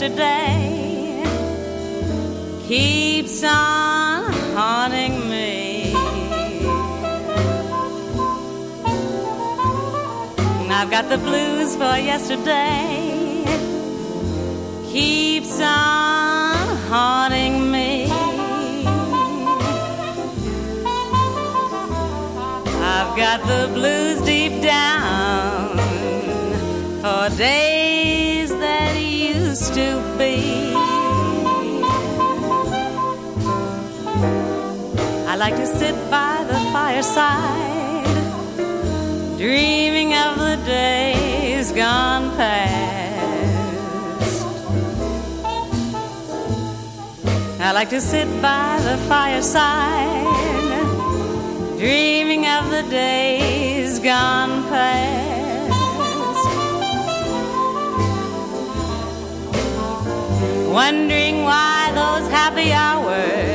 Yesterday. Keeps on haunting me. I've got the blues for yesterday. Keeps on haunting me. I've got the blues deep down like to sit by the fireside, dreaming of the days gone past. I like to sit by the fireside, dreaming of the days gone past. wondering why those happy hours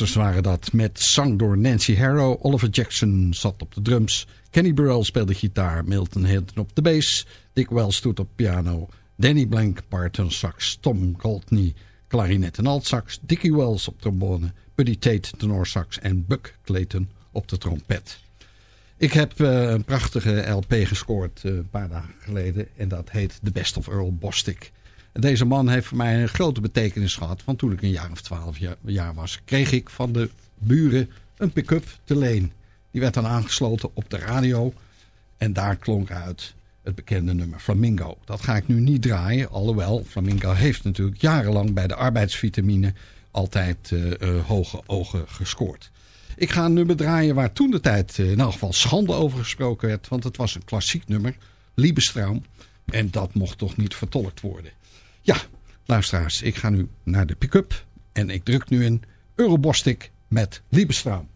Masters waren dat. Met zang door Nancy Harrow. Oliver Jackson zat op de drums. Kenny Burrell speelde gitaar. Milton Hinton op de bass. Dick Wells stoot op piano. Danny Blank Barton sax. Tom Goldney klarinet en altsax. Dickie Wells op trombone. Buddy Tate tenorsax. En Buck Clayton op de trompet. Ik heb eh, een prachtige LP gescoord eh, een paar dagen geleden. En dat heet The Best of Earl Bostic. Deze man heeft voor mij een grote betekenis gehad. Want toen ik een jaar of twaalf jaar, jaar was, kreeg ik van de buren een pick-up te leen. Die werd dan aangesloten op de radio. En daar klonk uit het bekende nummer Flamingo. Dat ga ik nu niet draaien. Alhoewel, Flamingo heeft natuurlijk jarenlang bij de arbeidsvitamine altijd eh, eh, hoge ogen gescoord. Ik ga een nummer draaien waar toen de tijd eh, in elk geval schande over gesproken werd. Want het was een klassiek nummer, Liebestraum. En dat mocht toch niet vertolkt worden. Ja, luisteraars, ik ga nu naar de pick-up. En ik druk nu in Eurobostik met Liebestraum.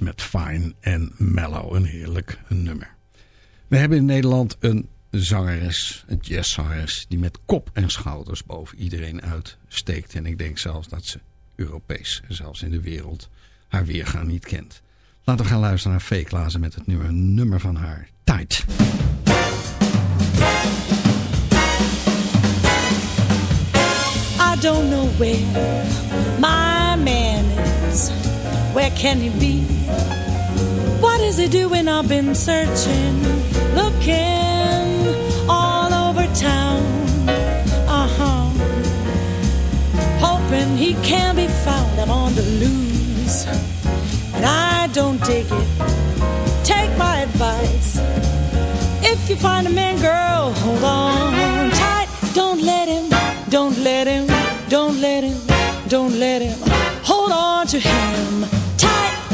Met Fine en Mellow. Een heerlijk nummer. We hebben in Nederland een zangeres, een jazzzangeres... die met kop en schouders boven iedereen uitsteekt. En ik denk zelfs dat ze Europees zelfs in de wereld haar weergaan niet kent. Laten we gaan luisteren naar Lazen met het nummer, nummer van haar, Tight. I don't know where my man is. Where can he be? What is he doing? I've been searching, looking all over town. Uh huh. Hoping he can be found. I'm on the loose. And I don't dig it. Take my advice. If you find a man, girl, hold on tight. Don't let him, don't let him, don't let him, don't let him. Hold on to him tight.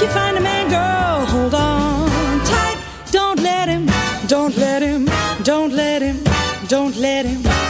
If you find a man, girl, hold on tight. Don't let him, don't let him, don't let him, don't let him.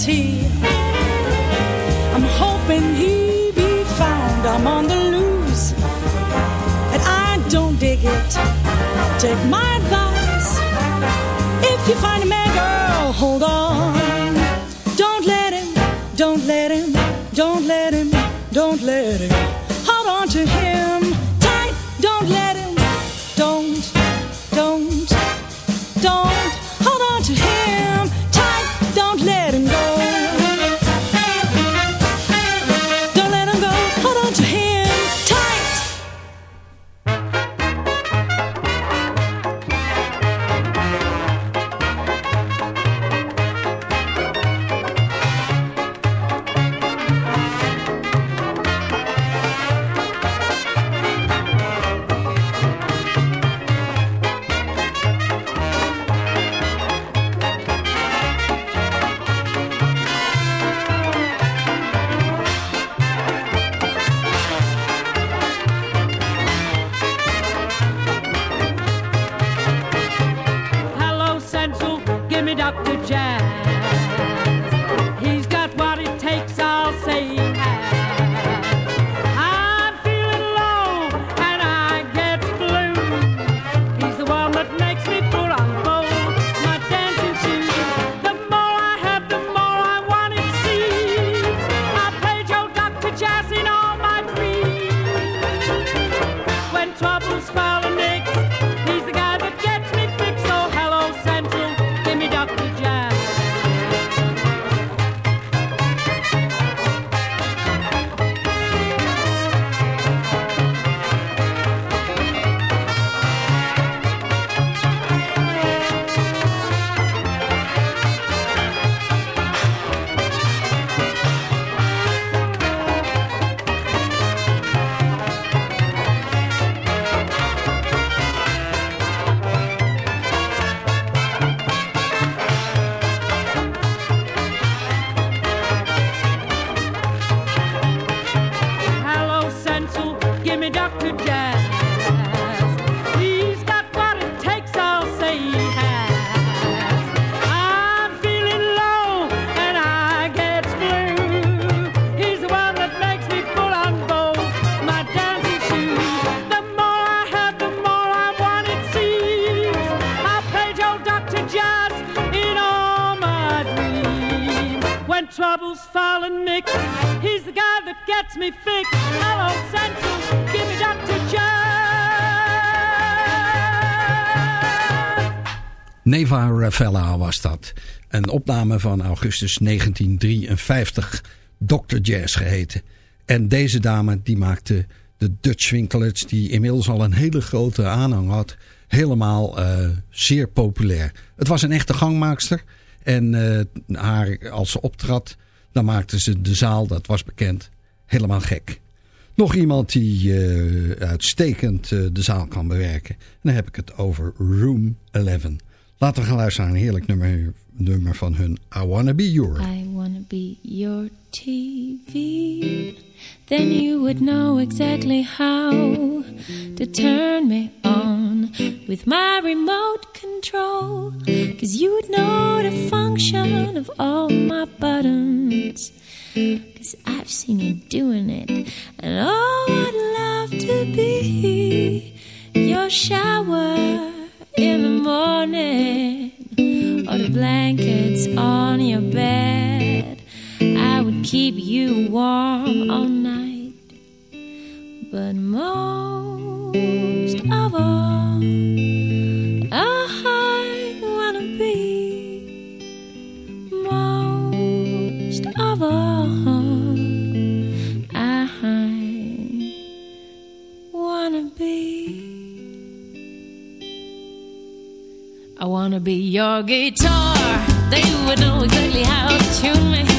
Is he? I'm hoping he be found. I'm on the loose and I don't dig it. Take my advice. If you find a man, girl, hold on. Ravella was dat. Een opname van augustus 1953. Dr. Jazz geheten. En deze dame die maakte de Dutch Winkelets... die inmiddels al een hele grote aanhang had... helemaal eh, zeer populair. Het was een echte gangmaakster. En eh, haar, als ze optrad, dan maakte ze de zaal, dat was bekend, helemaal gek. Nog iemand die eh, uitstekend de zaal kan bewerken. En dan heb ik het over Room 11. Laten we gaan luisteren naar heerlijk nummer, nummer van hun I Wanna Be Your. I wanna be your TV. Then you would know exactly how to turn me on with my remote control. Cause you would know the function of all my buttons. Cause I've seen you doing it. And oh, I'd love to be your shower in the morning or the blankets on your bed. I would keep you warm all night. But most wanna be your guitar. They would know exactly how to tune me.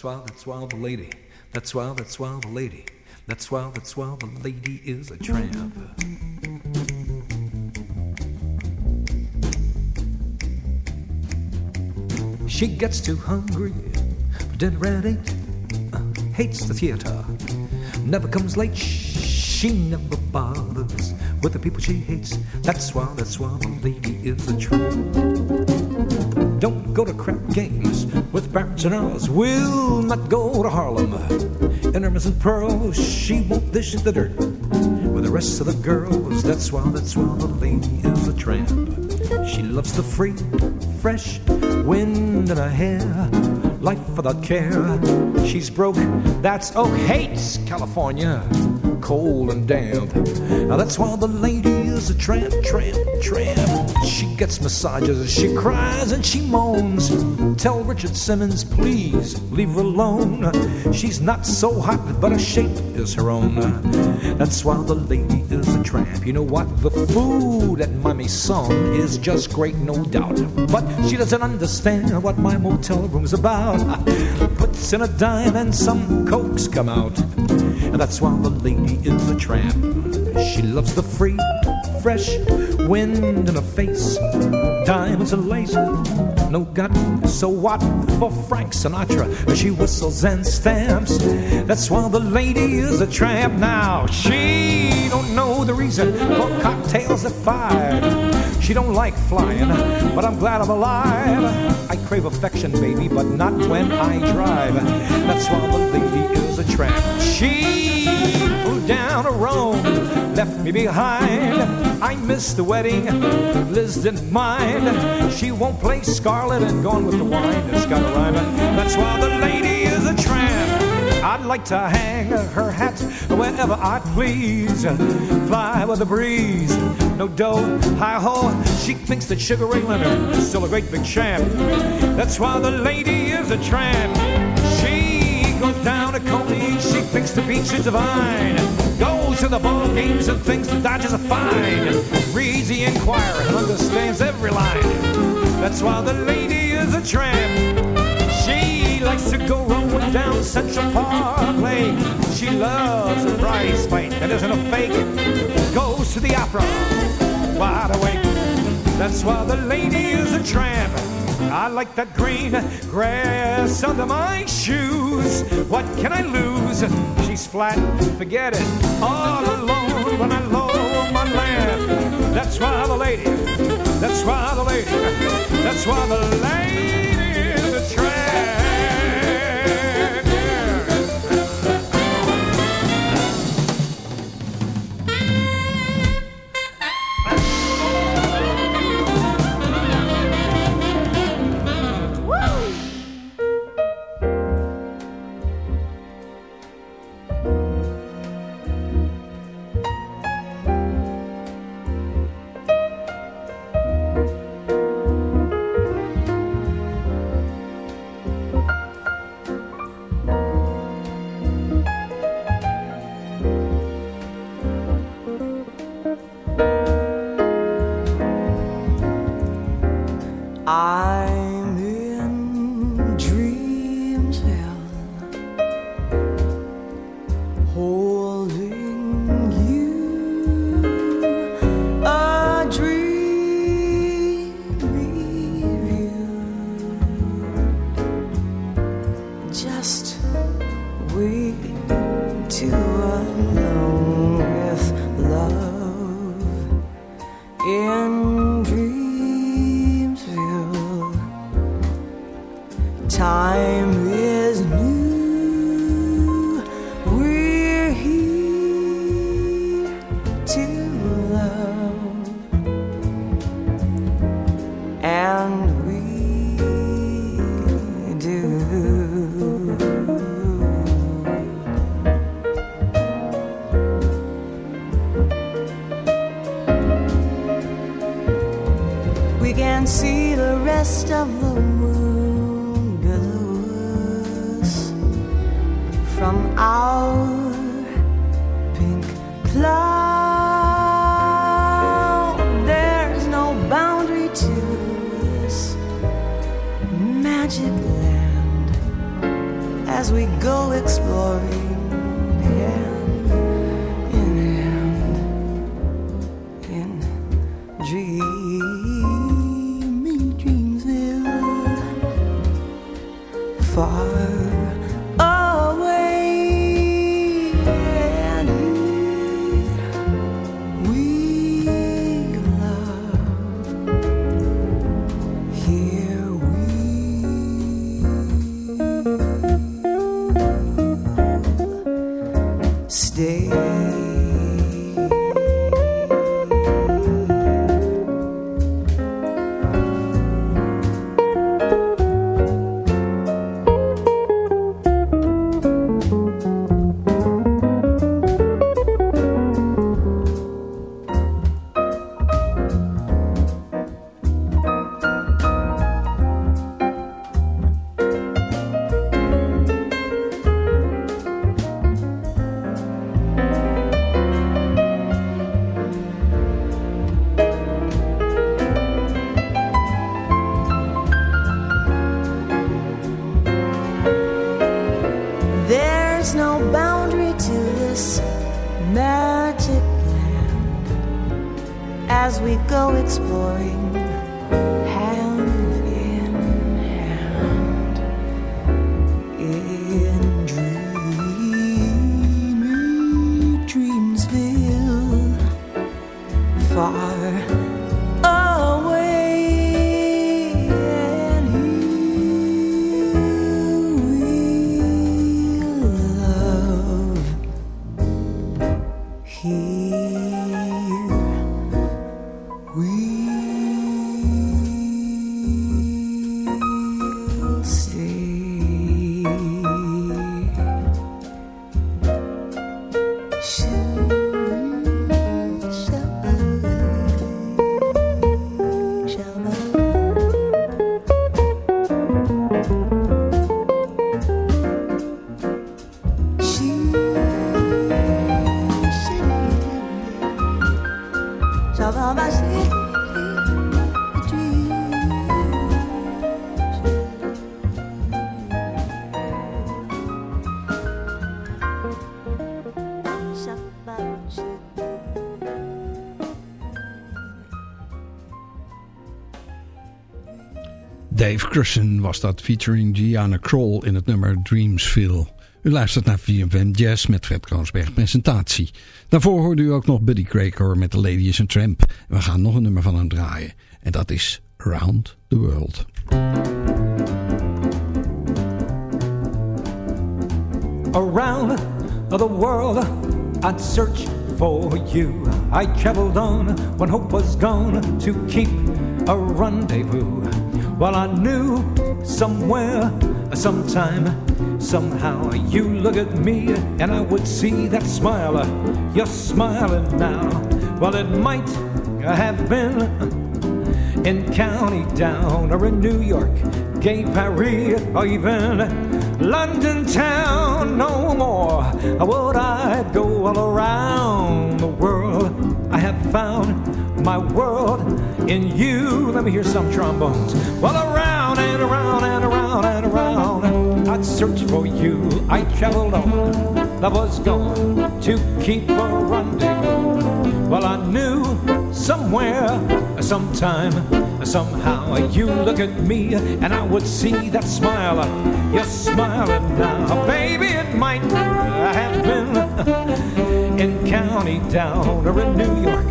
That's why, that's why the lady. That's why, that's why the lady. That's why, that's why the lady is a tramp. She gets too hungry for dinner at eight. Uh, hates the theater. Never comes late. She never bothers with the people she hates. That's why, that's why the lady is a tramp. Don't go to crap games with Barons and Earls. Will not go to Harlem. In her missing pearls, she won't dish the dirt with the rest of the girls. That's why, that's why the lady is a tramp. She loves the free, fresh wind in her hair, life without care. She's broke, that's oak, hates California, cold and damp. Now that's why the lady is a tramp, tramp, tramp. She gets massages, she cries and she moans. Tell Richard Simmons, please leave her alone. She's not so hot, but her shape is her own. That's why the lady is a tramp. You know what? The food at my maison is just great, no doubt. But she doesn't understand what my motel room's about. Puts in a dime and some cokes come out. And that's why the lady is a tramp. She loves the free, fresh wind in her face. Diamonds and lace, no gut. So what for Frank Sinatra? She whistles and stamps. That's why the lady is a tramp now. She don't know the reason for cocktails at five. She don't like flying, but I'm glad I'm alive. I crave affection, baby, but not when I drive. That's why the lady is a tramp. She flew down a road, left me behind. I missed the wedding, Liz didn't mind. She won't play Scarlet and gone with the wine. It's got a rhyme. That's why the lady is a tramp. I'd like to hang her hat wherever I please. Fly with the breeze, no dough, hi ho. She thinks that Sugar Ray Leonard is still a great big champ. That's why the lady is a tramp. She goes down to Coney, she thinks the beach is divine. To the ball games and thinks the Dodgers are fine. Reads the Enquirer and understands every line. That's why the lady is a tramp. She likes to go rolling down Central Parkway. She loves a prize fight that isn't a fake. Goes to the opera, wide awake. That's why the lady is a tramp. I like that green grass under my shoes. What can I lose? She's flat, forget it. All alone when I lower my lamp. That's why the lady, that's why the lady, that's why the lady I'm day. Crussen was dat featuring Gianna Kroll in het nummer Dreamsville. U luistert naar VFM Jazz met Fred Kroonsberg presentatie. Daarvoor hoorde u ook nog Buddy Craker met The Lady is a Tramp. We gaan nog een nummer van hem draaien. En dat is Around the World. around the world I'd search for you. I traveled on when hope was gone to keep a rendezvous. Well, I knew somewhere, sometime, somehow you look at me and I would see that smile. You're smiling now. Well, it might have been in County Down or in New York, Gay Paris, or even London town. No more would I go all around the world. I have found my world in you. Let me hear some trombones. Well, around and around and around and around, I'd search for you. I traveled on, love was gone to keep a rendezvous. Well, I knew somewhere, sometime, somehow you look at me and I would see that smile. You're smiling now, baby. It might have been in County Down or in New York,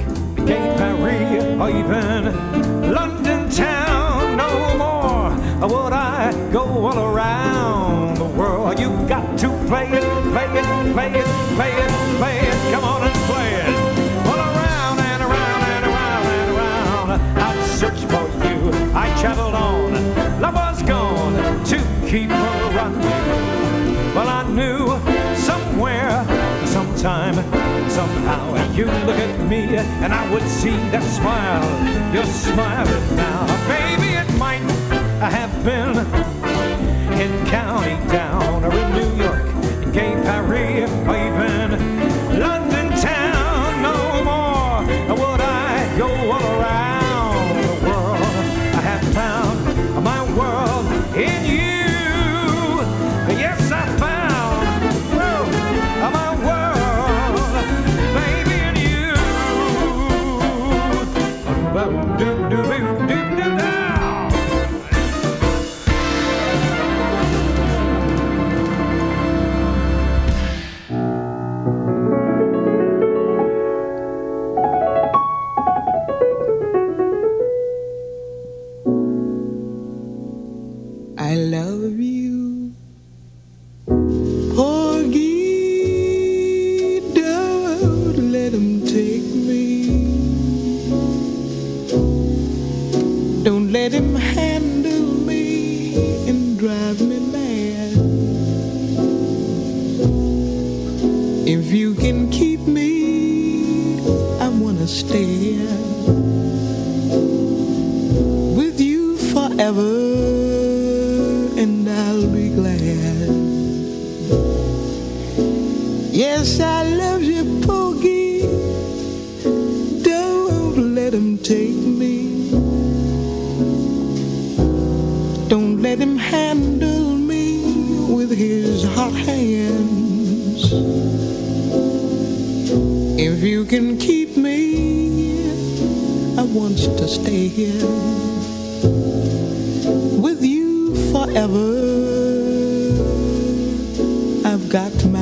Gay Paris, or even London town. No more would I go all around the world. You got to play it, play it, play it, play it, play it. Come on and play it. Well, around and around and around and around, I'd search for you. I traveled on, love was gone to keep sometime, somehow you look at me and I would see that smile. You're smiling now, baby. It might have been in County Down or in New York, in Gay Paris, or even take me. Don't let him handle me with his hot hands. If you can keep me, I want to stay here with you forever. I've got my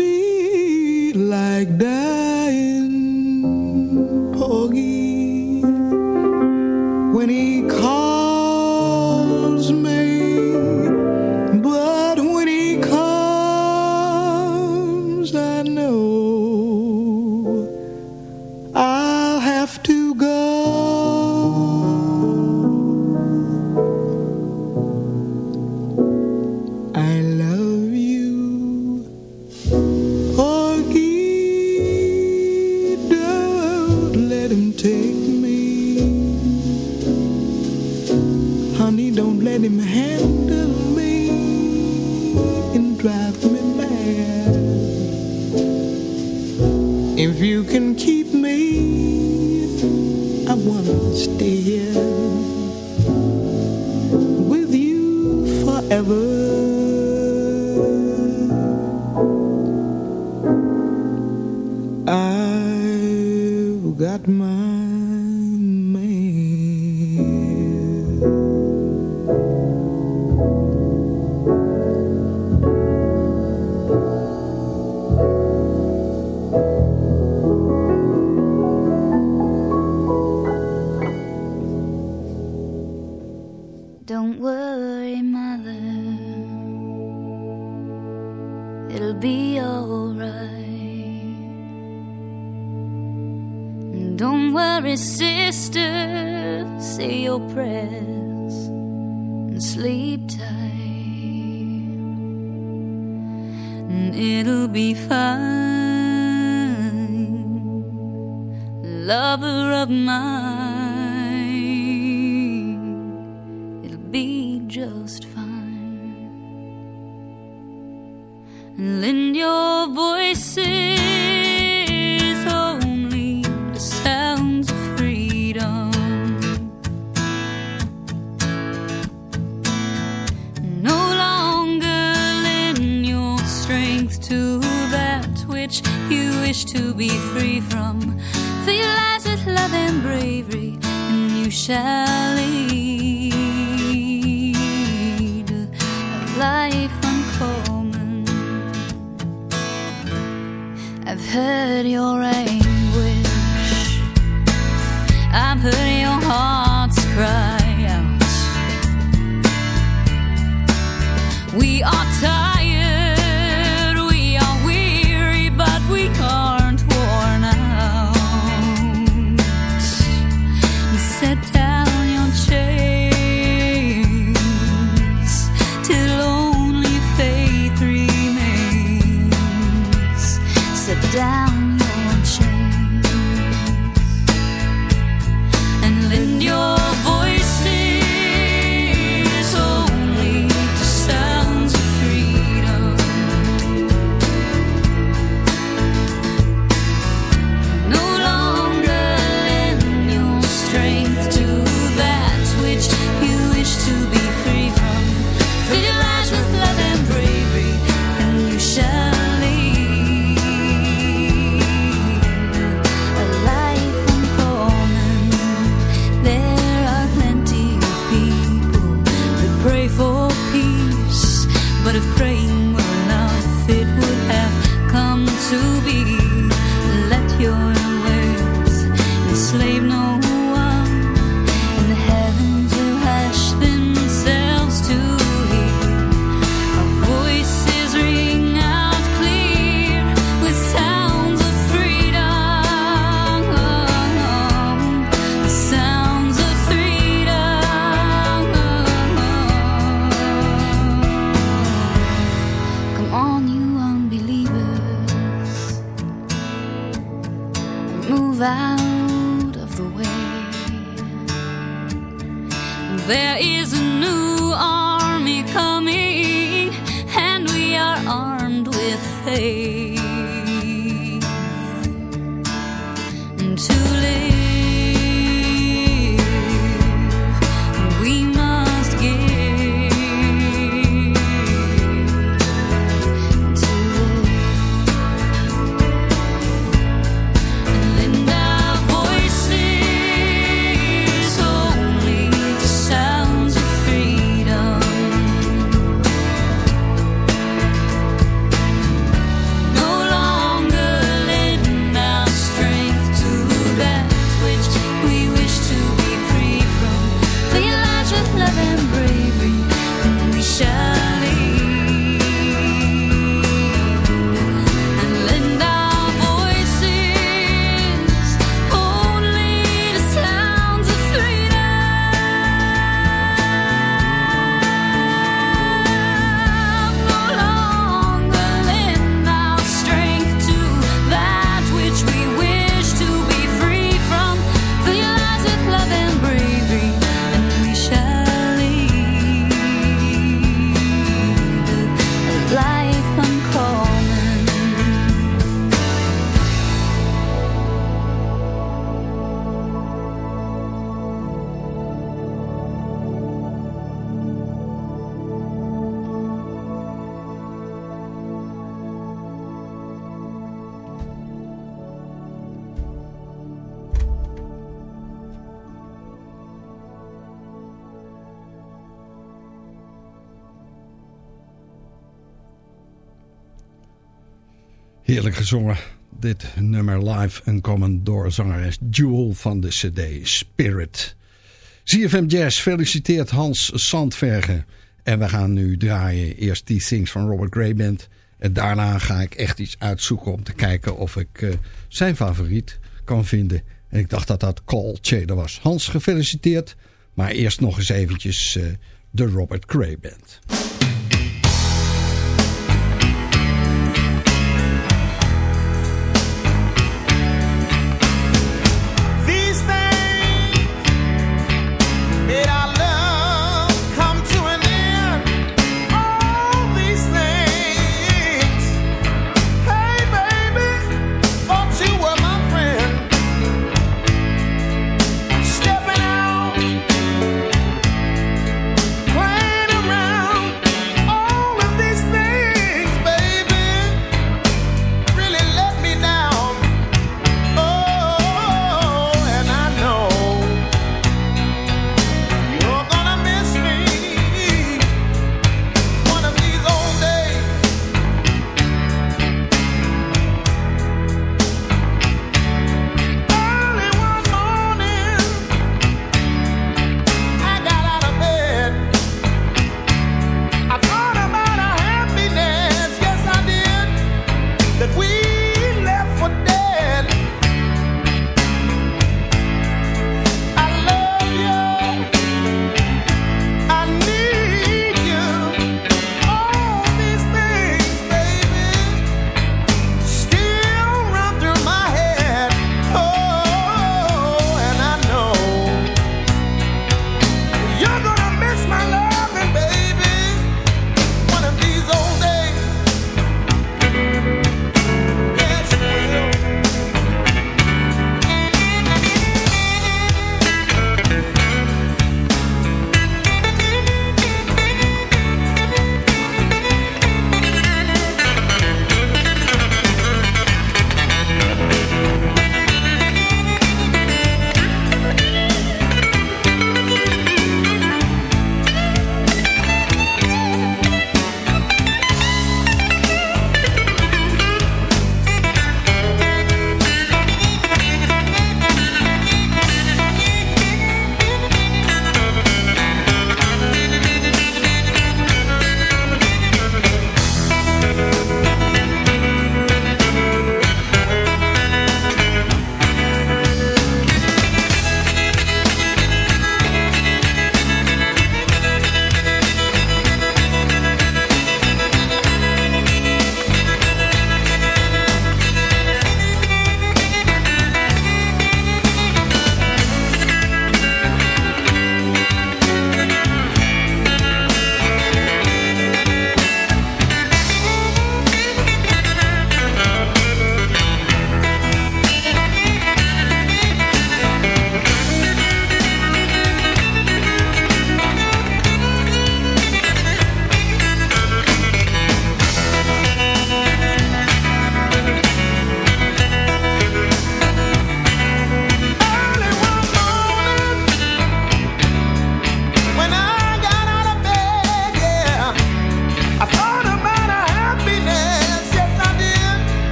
be like dying Poggy when he calls. voices, only the sounds of freedom. No longer lend your strength to that which you wish to be free from. With love and bravery, and you shall. come to be. Heerlijk gezongen. Dit nummer live en komen door zangeres Jewel van de cd Spirit. ZFM Jazz feliciteert Hans Sandvergen. En we gaan nu draaien eerst die things van Robert Grayband. En daarna ga ik echt iets uitzoeken om te kijken of ik eh, zijn favoriet kan vinden. En ik dacht dat dat Call Chader was. Hans gefeliciteerd. Maar eerst nog eens eventjes eh, de Robert Grayband.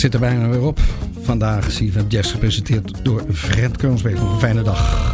Het zit er bijna weer op. Vandaag CFM Jazz gepresenteerd door Fred Kroonsbeek. Nog een fijne dag.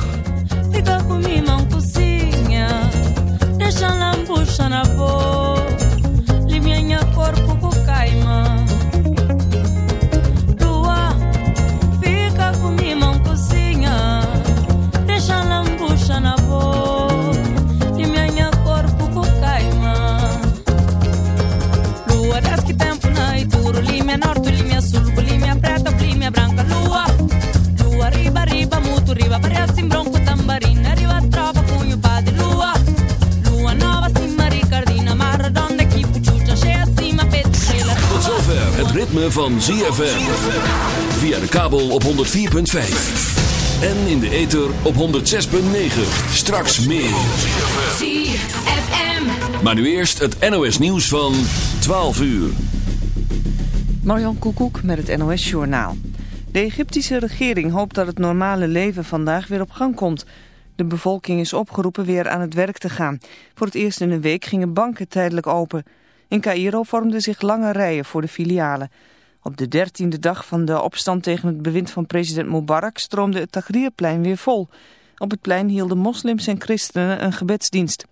Van ZFM. Via de kabel op 104.5. En in de ether op 106.9. Straks meer. ZFM. Maar nu eerst het NOS nieuws van 12 uur. Marjan Koekoek met het NOS-journaal. De Egyptische regering hoopt dat het normale leven vandaag weer op gang komt. De bevolking is opgeroepen weer aan het werk te gaan. Voor het eerst in een week gingen banken tijdelijk open. In Cairo vormden zich lange rijen voor de filialen. Op de dertiende dag van de opstand tegen het bewind van president Mubarak stroomde het Tahrirplein weer vol. Op het plein hielden moslims en christenen een gebedsdienst.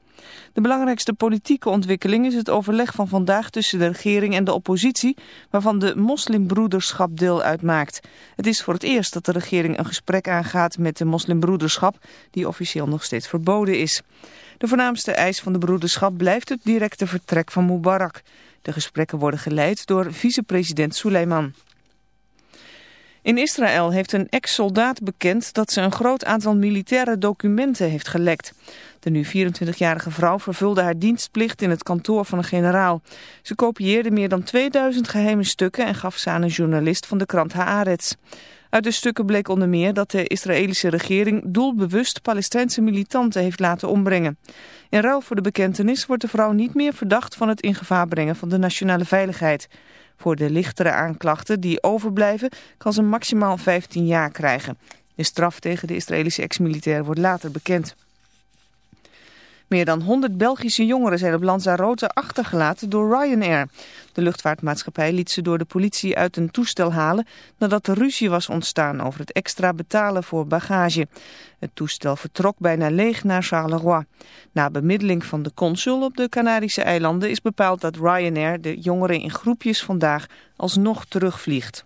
De belangrijkste politieke ontwikkeling is het overleg van vandaag tussen de regering en de oppositie, waarvan de moslimbroederschap deel uitmaakt. Het is voor het eerst dat de regering een gesprek aangaat met de moslimbroederschap, die officieel nog steeds verboden is. De voornaamste eis van de broederschap blijft het directe vertrek van Mubarak. De gesprekken worden geleid door vicepresident Suleiman. In Israël heeft een ex-soldaat bekend dat ze een groot aantal militaire documenten heeft gelekt. De nu 24-jarige vrouw vervulde haar dienstplicht in het kantoor van een generaal. Ze kopieerde meer dan 2000 geheime stukken en gaf ze aan een journalist van de krant Haaretz. Uit de stukken bleek onder meer dat de Israëlische regering doelbewust Palestijnse militanten heeft laten ombrengen. In ruil voor de bekentenis wordt de vrouw niet meer verdacht van het in gevaar brengen van de nationale veiligheid. Voor de lichtere aanklachten die overblijven kan ze maximaal 15 jaar krijgen. De straf tegen de Israëlische ex-militair wordt later bekend. Meer dan 100 Belgische jongeren zijn op Lanzarote achtergelaten door Ryanair. De luchtvaartmaatschappij liet ze door de politie uit een toestel halen nadat er ruzie was ontstaan over het extra betalen voor bagage. Het toestel vertrok bijna leeg naar Charleroi. Na bemiddeling van de consul op de Canarische eilanden is bepaald dat Ryanair de jongeren in groepjes vandaag alsnog terugvliegt.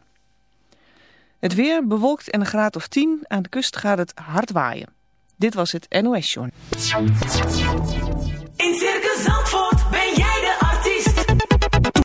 Het weer bewolkt en een graad of 10. Aan de kust gaat het hard waaien. Dit was het NOS Journal. In Circus Zandvoort ben